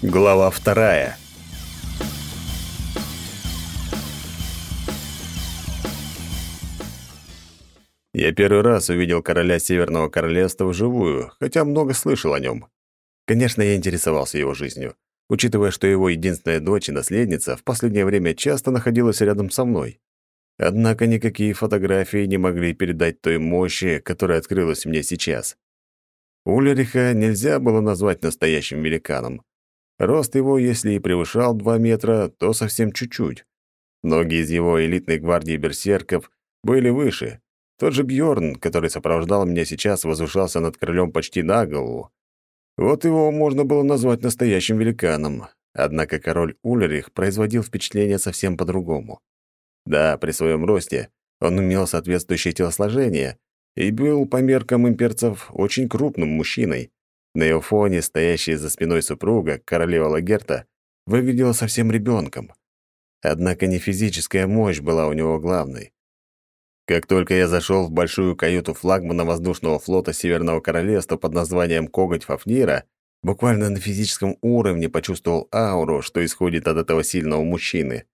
Глава вторая. Я первый раз увидел короля Северного Королевства вживую, хотя много слышал о нем. Конечно, я интересовался его жизнью, учитывая, что его единственная дочь и наследница в последнее время часто находилась рядом со мной. Однако никакие фотографии не могли передать той мощи, которая открылась мне сейчас. Ульриха нельзя было назвать настоящим великаном. Рост его, если и превышал 2 метра, то совсем чуть-чуть. Многие из его элитной гвардии берсерков были выше. Тот же Бьорн, который сопровождал меня сейчас, возвышался над королем почти на голову. Вот его можно было назвать настоящим великаном. Однако король Ульрих производил впечатление совсем по-другому. Да, при своем росте он имел соответствующее телосложение и был по меркам имперцев очень крупным мужчиной. На его фоне стоящая за спиной супруга, королева Лагерта, выглядела совсем ребенком. Однако не физическая мощь была у него главной. Как только я зашел в большую каюту флагмана воздушного флота Северного Королевства под названием «Коготь Фафнира», буквально на физическом уровне почувствовал ауру, что исходит от этого сильного мужчины.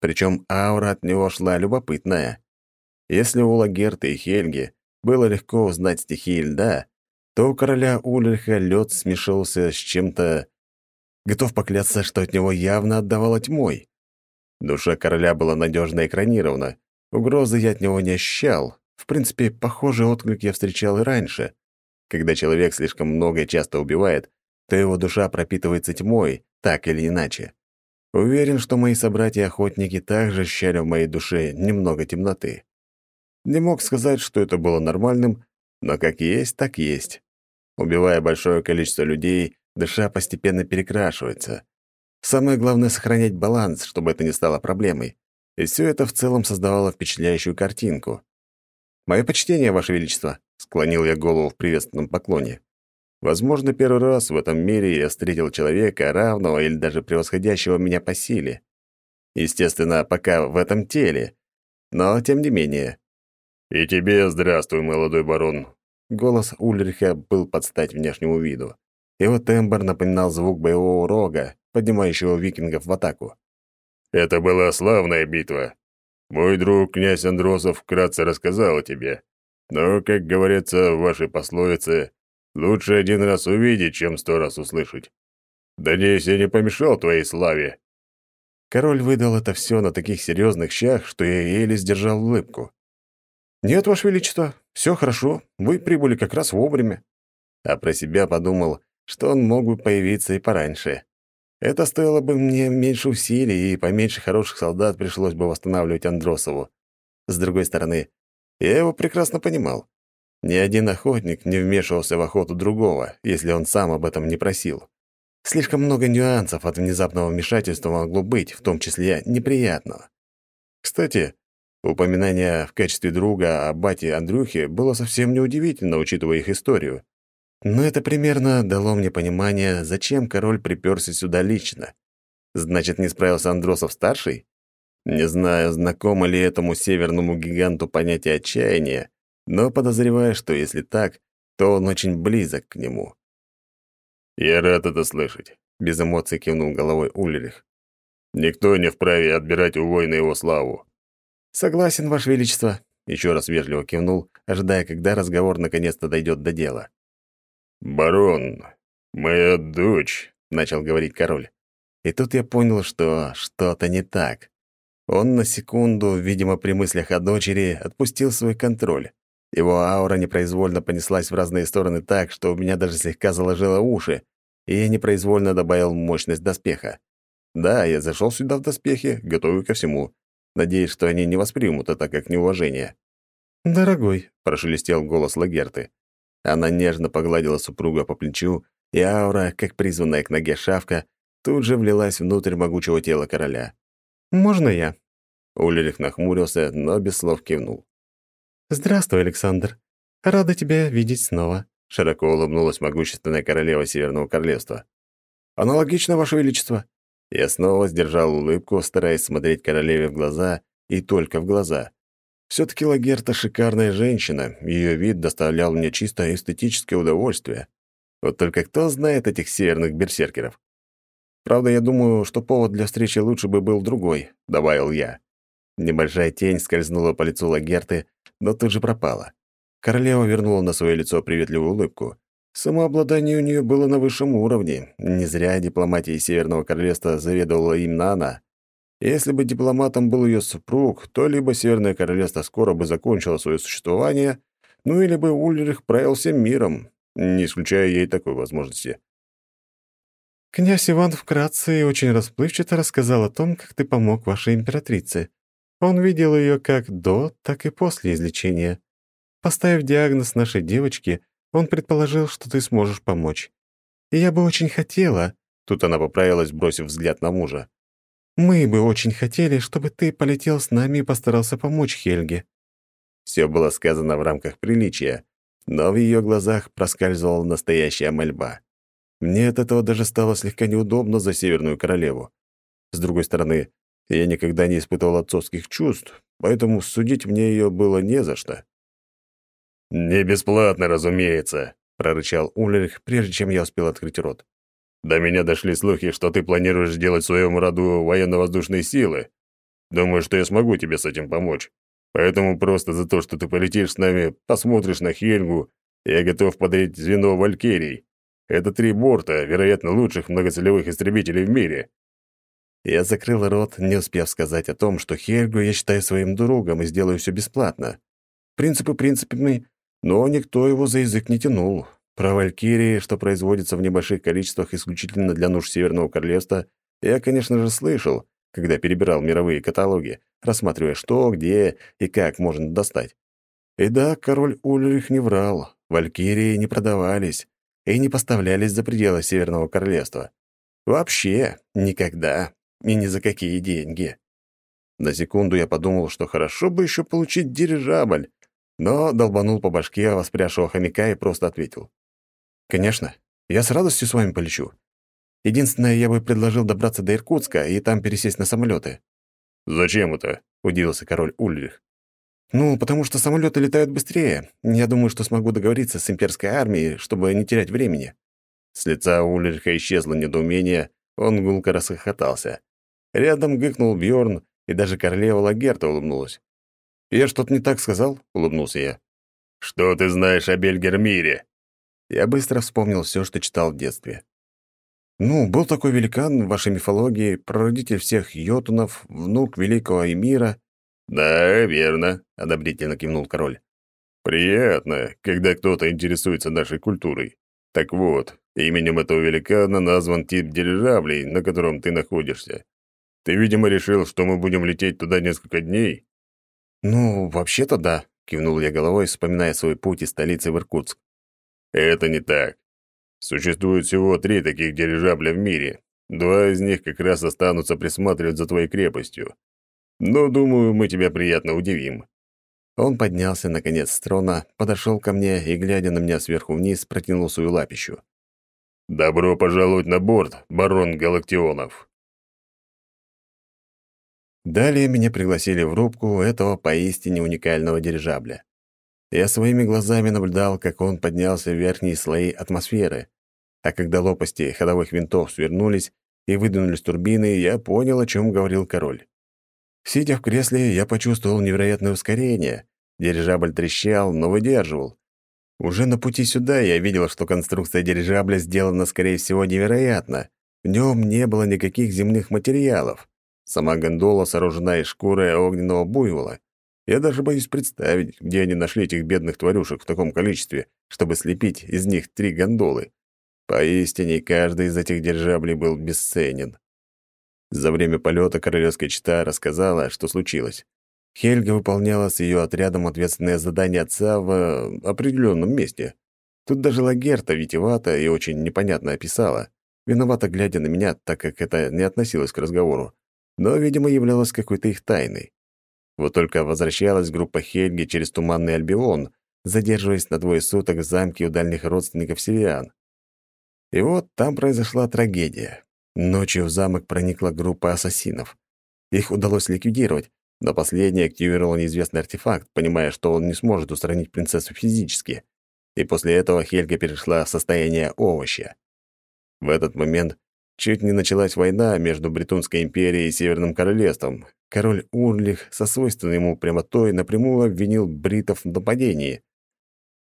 Причем аура от него шла любопытная. Если у Лагерта и Хельги было легко узнать стихии льда, то у короля Ульриха лед смешался с чем-то... Готов поклясться, что от него явно отдавало тьмой. Душа короля была надежно экранирована. Угрозы я от него не ощущал. В принципе, похожий отклик я встречал и раньше. Когда человек слишком много и часто убивает, то его душа пропитывается тьмой, так или иначе. Уверен, что мои собратья-охотники также ощущали в моей душе немного темноты. Не мог сказать, что это было нормальным, но как есть, так есть. Убивая большое количество людей, душа постепенно перекрашивается. Самое главное — сохранять баланс, чтобы это не стало проблемой. И все это в целом создавало впечатляющую картинку. «Мое почтение, Ваше Величество», — склонил я голову в приветственном поклоне. Возможно, первый раз в этом мире я встретил человека, равного или даже превосходящего меня по силе. Естественно, пока в этом теле. Но, тем не менее. «И тебе здравствуй, молодой барон». Голос Ульриха был под стать внешнему виду. Его тембр напоминал звук боевого рога, поднимающего викингов в атаку. «Это была славная битва. Мой друг князь Андросов вкратце рассказал о тебе. Но, как говорится в вашей пословице, Лучше один раз увидеть, чем сто раз услышать. Надеюсь, я не помешал твоей славе». Король выдал это все на таких серьезных щах, что я еле сдержал улыбку. «Нет, Ваше Величество, все хорошо, вы прибыли как раз вовремя». А про себя подумал, что он мог бы появиться и пораньше. Это стоило бы мне меньше усилий, и поменьше хороших солдат пришлось бы восстанавливать Андросову. С другой стороны, я его прекрасно понимал. Ни один охотник не вмешивался в охоту другого, если он сам об этом не просил. Слишком много нюансов от внезапного вмешательства могло быть, в том числе неприятного. Кстати, упоминание в качестве друга о бате Андрюхе было совсем неудивительно, учитывая их историю. Но это примерно дало мне понимание, зачем король приперся сюда лично. Значит, не справился Андросов-старший? Не знаю, знакомо ли этому северному гиганту понятие отчаяния, но подозреваю, что если так, то он очень близок к нему. «Я рад это слышать», — без эмоций кивнул головой Ульрих. «Никто не вправе отбирать у воина его славу». «Согласен, Ваше Величество», — еще раз вежливо кивнул, ожидая, когда разговор наконец-то дойдет до дела. «Барон, моя дочь», — начал говорить король. И тут я понял, что что-то не так. Он на секунду, видимо, при мыслях о дочери, отпустил свой контроль. Его аура непроизвольно понеслась в разные стороны так, что у меня даже слегка заложило уши, и я непроизвольно добавил мощность доспеха. Да, я зашел сюда в доспехе, готовый ко всему. Надеюсь, что они не воспримут это как неуважение. «Дорогой», — прошелестел голос Лагерты. Она нежно погладила супруга по плечу, и аура, как призванная к ноге шавка, тут же влилась внутрь могучего тела короля. «Можно я?» Ульрих нахмурился, но без слов кивнул. «Здравствуй, Александр. Рада тебя видеть снова», — широко улыбнулась могущественная королева Северного Королевства. «Аналогично, Ваше Величество». Я снова сдержал улыбку, стараясь смотреть королеве в глаза и только в глаза. все таки Лагерта — шикарная женщина, ее вид доставлял мне чисто эстетическое удовольствие. Вот только кто знает этих северных берсеркеров? Правда, я думаю, что повод для встречи лучше бы был другой», — добавил я. Небольшая тень скользнула по лицу Лагерты, но тут же пропала. Королева вернула на свое лицо приветливую улыбку. Самообладание у нее было на высшем уровне. Не зря дипломатией Северного Королевства заведовала именно она. Если бы дипломатом был ее супруг, то либо Северное Королевство скоро бы закончило свое существование, ну или бы Ульрих правил всем миром, не исключая ей такой возможности. «Князь Иван вкратце и очень расплывчато рассказал о том, как ты помог вашей императрице. Он видел ее как до, так и после излечения. Поставив диагноз нашей девочке, он предположил, что ты сможешь помочь. И я бы очень хотела...» Тут она поправилась, бросив взгляд на мужа. «Мы бы очень хотели, чтобы ты полетел с нами и постарался помочь Хельге». Все было сказано в рамках приличия, но в ее глазах проскальзывала настоящая мольба. Мне от этого даже стало слегка неудобно за Северную Королеву. С другой стороны, я никогда не испытывал отцовских чувств, поэтому судить мне ее было не за что. «Не бесплатно, разумеется», — прорычал Ульрих, прежде чем я успел открыть рот. «До меня дошли слухи, что ты планируешь сделать своему роду военно-воздушные силы. Думаю, что я смогу тебе с этим помочь. Поэтому просто за то, что ты полетишь с нами, посмотришь на Хельгу, я готов подарить звено Валькирий. Это три борта, вероятно, лучших многоцелевых истребителей в мире». Я закрыл рот, не успев сказать о том, что Хельгу я считаю своим другом и сделаю все бесплатно. Принципы принципами, но никто его за язык не тянул. Про Валькирии, что производится в небольших количествах исключительно для нужд Северного Королевства, я, конечно же, слышал, когда перебирал мировые каталоги, рассматривая, что, где и как можно достать. И да, король Ульрих не врал, Валькирии не продавались и не поставлялись за пределы Северного Королевства. Вообще никогда и ни за какие деньги. На секунду я подумал, что хорошо бы еще получить дирижабль, но долбанул по башке воспрявшего хомяка и просто ответил. «Конечно, я с радостью с вами полечу. Единственное, я бы предложил добраться до Иркутска и там пересесть на самолеты. «Зачем это?» — удивился король Ульрих. «Ну, потому что самолеты летают быстрее. Я думаю, что смогу договориться с имперской армией, чтобы не терять времени». С лица Ульриха исчезло недоумение, он гулко расхохотался. Рядом гыкнул Бьорн, и даже королева Лагерта улыбнулась. «Я что-то не так сказал?» — улыбнулся я. «Что ты знаешь о Бельгермире?» Я быстро вспомнил все, что читал в детстве. «Ну, был такой великан в вашей мифологии, прародитель всех йотунов, внук великого Эмира». «Да, верно», — одобрительно кивнул король. «Приятно, когда кто-то интересуется нашей культурой. Так вот, именем этого великана назван тип дирижаблей, на котором ты находишься. Ты, видимо, решил, что мы будем лететь туда несколько дней?» «Ну, вообще-то да», — кивнул я головой, вспоминая свой путь из столицы в Иркутск. «Это не так. Существует всего три таких дирижабля в мире. Два из них как раз останутся присматривать за твоей крепостью. Но, думаю, мы тебя приятно удивим». Он поднялся, наконец, с трона, подошел ко мне и, глядя на меня сверху вниз, протянул свою лапищу. «Добро пожаловать на борт, барон Галактионов!» Далее меня пригласили в рубку этого поистине уникального дирижабля. Я своими глазами наблюдал, как он поднялся в верхние слои атмосферы, а когда лопасти ходовых винтов свернулись и выдвинулись турбины, я понял, о чем говорил король. Сидя в кресле, я почувствовал невероятное ускорение. Дирижабль трещал, но выдерживал. Уже на пути сюда я видел, что конструкция дирижабля сделана, скорее всего, невероятно. В нем не было никаких земных материалов. Сама гондола сооружена из шкуры огненного буйвола. Я даже боюсь представить, где они нашли этих бедных тварюшек в таком количестве, чтобы слепить из них три гондолы. Поистине, каждый из этих дирижаблей был бесценен. За время полета королевская чита рассказала, что случилось. Хельга выполняла с ее отрядом ответственное задание отца в э, определенном месте. Тут даже Лагерта витевато и очень непонятно описала, виновато глядя на меня, так как это не относилось к разговору но, видимо, являлась какой-то их тайной. Вот только возвращалась группа Хельги через Туманный Альбион, задерживаясь на двое суток в замке у дальних родственников северян. И вот там произошла трагедия. Ночью в замок проникла группа ассасинов. Их удалось ликвидировать, но последний активировал неизвестный артефакт, понимая, что он не сможет устранить принцессу физически. И после этого Хельга перешла в состояние овоща. В этот момент чуть не началась война между Бретунской империей и Северным королевством. Король Урлих со свойственной ему прямотой напрямую обвинил бритов в нападении.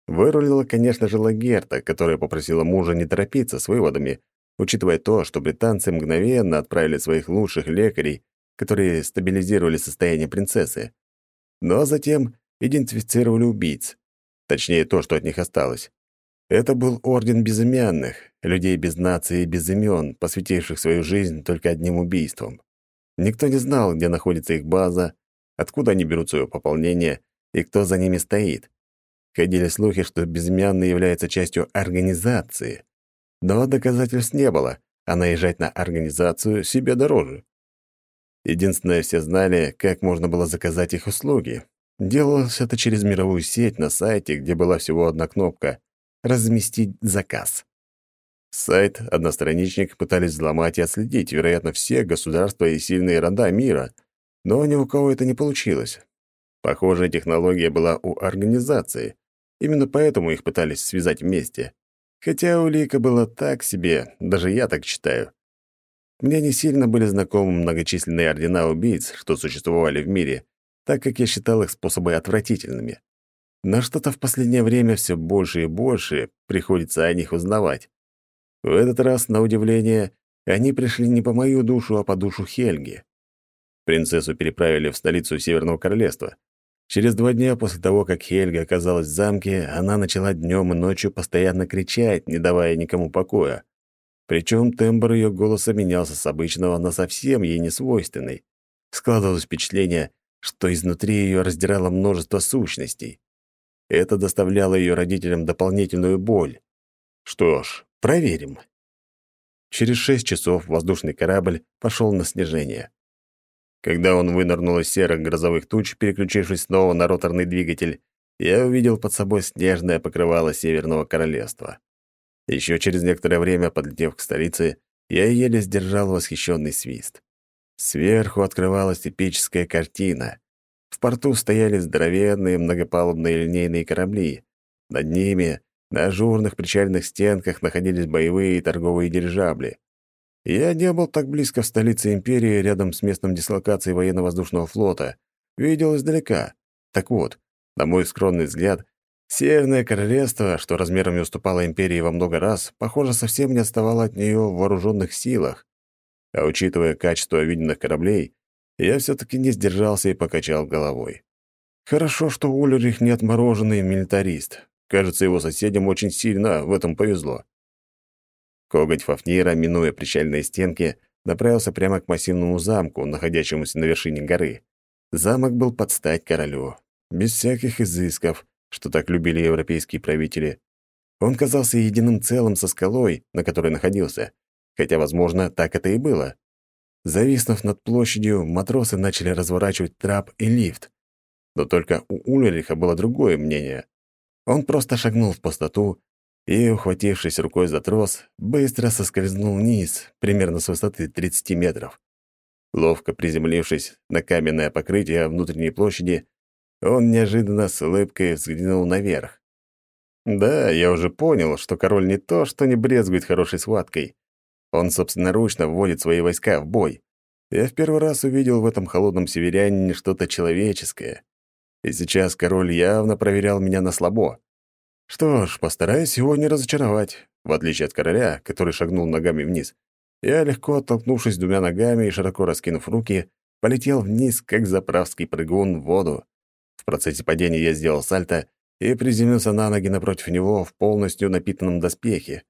Вырулила, конечно же, Лагерта, которая попросила мужа не торопиться с выводами, учитывая то, что британцы мгновенно отправили своих лучших лекарей, которые стабилизировали состояние принцессы. Но затем идентифицировали убийц. Точнее, то, что от них осталось. Это был орден безымянных, людей без нации и без имен, посвятивших свою жизнь только одним убийствам. Никто не знал, где находится их база, откуда они берут свое пополнение и кто за ними стоит. Ходили слухи, что безымянный является частью организации. Но доказательств не было, а наезжать на организацию себе дороже. Единственное, все знали, как можно было заказать их услуги. Делалось это через мировую сеть на сайте, где была всего одна кнопка «Разместить заказ». Сайт, одностраничник пытались взломать и отследить, вероятно, все государства и сильные рода мира, но ни у кого это не получилось. Похожая технология была у организации, Именно поэтому их пытались связать вместе. Хотя улика была так себе, даже я так считаю. Мне не сильно были знакомы многочисленные ордена убийц, что существовали в мире, так как я считал их способы отвратительными. Но что-то в последнее время все больше и больше приходится о них узнавать. В этот раз, на удивление, они пришли не по мою душу, а по душу Хельги. Принцессу переправили в столицу Северного Королевства. Через два дня после того, как Хельга оказалась в замке, она начала днем и ночью постоянно кричать, не давая никому покоя. Причем тембр ее голоса менялся с обычного на совсем ей несвойственный. Складывалось впечатление, что изнутри ее раздирало множество сущностей. Это доставляло ее родителям дополнительную боль. Что ж, проверим. Через шесть часов воздушный корабль пошел на снижение. Когда он вынырнул из серых грозовых туч, переключившись снова на роторный двигатель, я увидел под собой снежное покрывало Северного Королевства. Еще через некоторое время, подлетев к столице, я еле сдержал восхищенный свист. Сверху открывалась эпическая картина. В порту стояли здоровенные многопалубные линейные корабли. Над ними, на ажурных причальных стенках, находились боевые и торговые дирижабли. Я не был так близко в столице империи, рядом с местом дислокации военно-воздушного флота. Видел издалека. Так вот, на мой скромный взгляд, Северное королевство, что размерами уступало империи во много раз, похоже, совсем не отставало от нее в вооруженных силах. А учитывая качество виденных кораблей, я все-таки не сдержался и покачал головой. Хорошо, что Ульрих не отмороженный милитарист. Кажется, его соседям очень сильно в этом повезло. Коготь Фафнира, минуя причальные стенки, направился прямо к массивному замку, находящемуся на вершине горы. Замок был под стать королю, без всяких изысков, что так любили европейские правители. Он казался единым целым со скалой, на которой находился, хотя, возможно, так это и было. Зависнув над площадью, матросы начали разворачивать трап и лифт. Но только у Ульриха было другое мнение. Он просто шагнул в пустоту и, ухватившись рукой за трос, быстро соскользнул вниз, примерно с высоты 30 метров. Ловко приземлившись на каменное покрытие внутренней площади, он неожиданно с улыбкой взглянул наверх. Да, я уже понял, что король не то, что не брезгует хорошей схваткой. Он собственноручно вводит свои войска в бой. Я в первый раз увидел в этом холодном северянине что-то человеческое. И сейчас король явно проверял меня на слабо. Что ж, постараюсь его не разочаровать. В отличие от короля, который шагнул ногами вниз, я, легко оттолкнувшись двумя ногами и широко раскинув руки, полетел вниз, как заправский прыгун в воду. В процессе падения я сделал сальто и приземлился на ноги напротив него в полностью напитанном доспехе.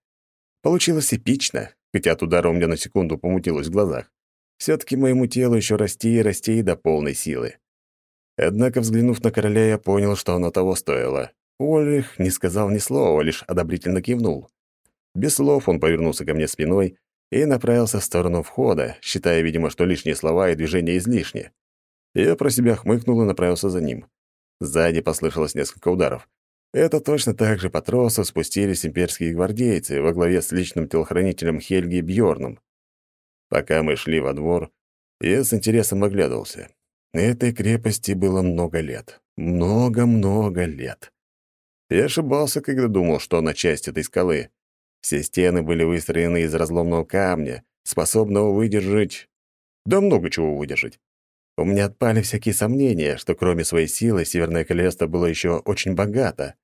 Получилось эпично, хотя от удара у меня на секунду помутилось в глазах. все таки моему телу еще расти и расти до полной силы. Однако, взглянув на короля, я понял, что оно того стоило. Ольрих не сказал ни слова, лишь одобрительно кивнул. Без слов он повернулся ко мне спиной и направился в сторону входа, считая, видимо, что лишние слова и движения излишни. Я про себя хмыкнул и направился за ним. Сзади послышалось несколько ударов. Это точно так же по тросу спустились имперские гвардейцы во главе с личным телохранителем Хельги Бьорном. Пока мы шли во двор, я с интересом оглядывался. Этой крепости было много лет. Много-много лет. Я ошибался, когда думал, что она часть этой скалы. Все стены были выстроены из разломного камня, способного выдержать... Да много чего выдержать. У меня отпали всякие сомнения, что кроме своей силы Северное Королевство было еще очень богато.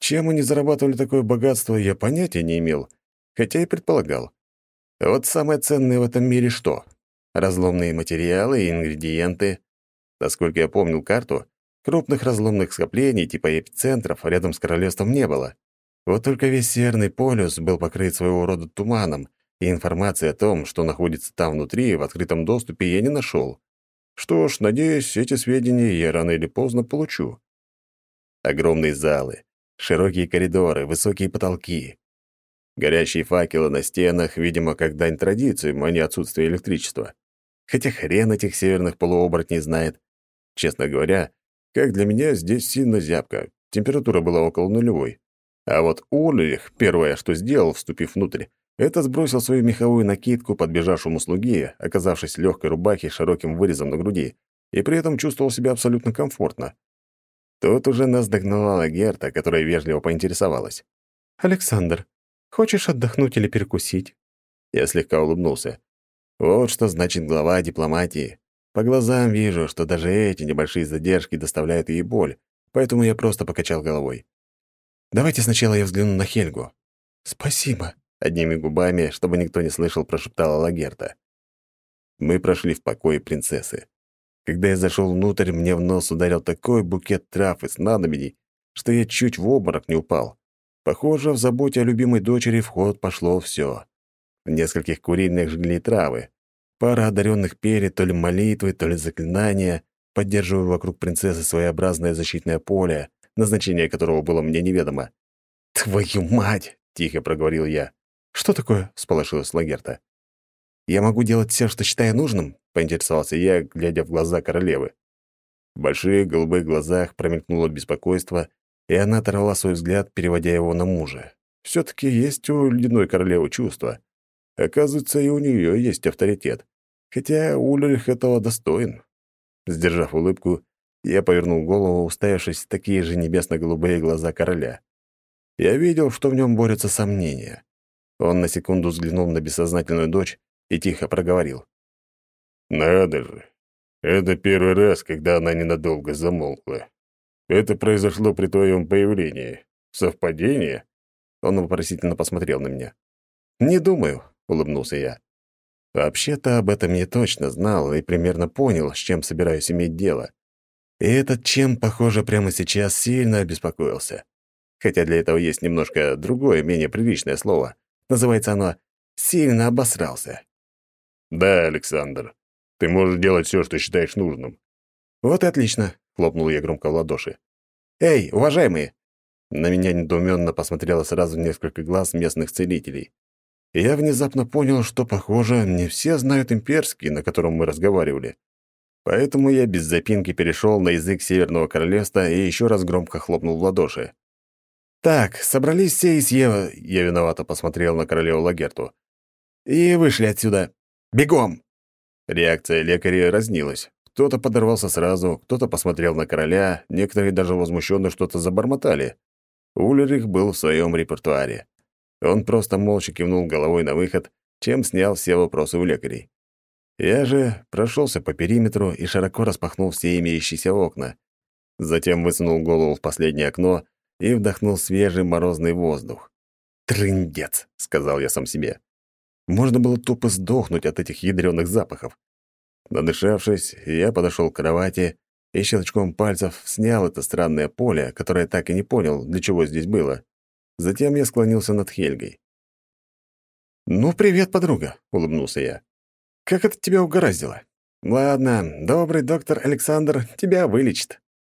Чем они зарабатывали такое богатство, я понятия не имел, хотя и предполагал. Вот самое ценное в этом мире что? Разломные материалы и ингредиенты. Насколько я помнил карту, крупных разломных скоплений типа эпицентров рядом с королевством не было. Вот только весь Северный полюс был покрыт своего рода туманом, и информации о том, что находится там внутри, в открытом доступе я не нашел. Что ж, надеюсь, эти сведения я рано или поздно получу. Огромные залы, широкие коридоры, высокие потолки. Горящие факелы на стенах, видимо, как дань традициям, а не отсутствие электричества. Хотя хрен этих северных полуоборотней знает. Честно говоря, как для меня здесь сильно зябко. Температура была около нулевой. А вот Ульрих первое, что сделал, вступив внутрь, это сбросил свою меховую накидку подбежавшему слуге, оказавшись в легкой рубахе с широким вырезом на груди, и при этом чувствовал себя абсолютно комфортно. Тут уже нас догнала Герта, которая вежливо поинтересовалась. «Александр, хочешь отдохнуть или перекусить?» Я слегка улыбнулся. Вот что значит глава дипломатии. По глазам вижу, что даже эти небольшие задержки доставляют ей боль, поэтому я просто покачал головой. «Давайте сначала я взгляну на Хельгу». «Спасибо», Одними губами, чтобы никто не слышал, прошептала Лагерта. Мы прошли в покое принцессы. Когда я зашел внутрь, мне в нос ударил такой букет трав и снадобий, что я чуть в обморок не упал. Похоже, в заботе о любимой дочери в ход пошло все. В нескольких курильных жгли травы. Пара одаренных пели то ли молитвы, то ли заклинания, поддерживая вокруг принцессы своеобразное защитное поле, назначение которого было мне неведомо. «Твою мать!» — тихо проговорил я. «Что такое?» — сполошилась Лагерта. «Я могу делать все, что считаю нужным?» — поинтересовался я, глядя в глаза королевы. В больших голубых глазах промелькнуло беспокойство, и она оторвала свой взгляд, переводя его на мужа. все таки есть у ледяной королевы чувства. Оказывается, и у нее есть авторитет. Хотя Ульрих этого достоин. Сдержав улыбку, я повернул голову, уставившись в такие же небесно-голубые глаза короля. Я видел, что в нем борются сомнения. Он на секунду взглянул на бессознательную дочь и тихо проговорил. «Надо же! Это первый раз, когда она ненадолго замолкла. Это произошло при твоем появлении. Совпадение?» Он вопросительно посмотрел на меня. «Не думаю», — улыбнулся я. «Вообще-то об этом я точно знал и примерно понял, с чем собираюсь иметь дело. И этот чем, похоже, прямо сейчас сильно обеспокоился. Хотя для этого есть немножко другое, менее приличное слово — Называется оно «Сильно обосрался». «Да, Александр, ты можешь делать все, что считаешь нужным». «Вот и отлично», — хлопнул я громко в ладоши. «Эй, уважаемые!» На меня недоуменно посмотрело сразу несколько глаз местных целителей. И я внезапно понял, что, похоже, не все знают имперский, на котором мы разговаривали. Поэтому я без запинки перешел на язык Северного Королевства и еще раз громко хлопнул в ладоши. «Так, собрались все из Ева...» Я виновато посмотрел на королеву Лагерту. «И вышли отсюда. Бегом!» Реакция лекаря разнилась. Кто-то подорвался сразу, кто-то посмотрел на короля, некоторые даже возмущенно что-то забормотали. Ульрих был в своем репертуаре. Он просто молча кивнул головой на выход, чем снял все вопросы у лекарей. Я же прошелся по периметру и широко распахнул все имеющиеся окна. Затем высунул голову в последнее окно и вдохнул свежий морозный воздух. «Трындец!» — сказал я сам себе. Можно было тупо сдохнуть от этих ядреных запахов. Надышавшись, я подошел к кровати и щелчком пальцев снял это странное поле, которое так и не понял, для чего здесь было. Затем я склонился над Хельгой. «Ну, привет, подруга», — улыбнулся я. «Как это тебя угораздило? Ладно, добрый доктор Александр тебя вылечит».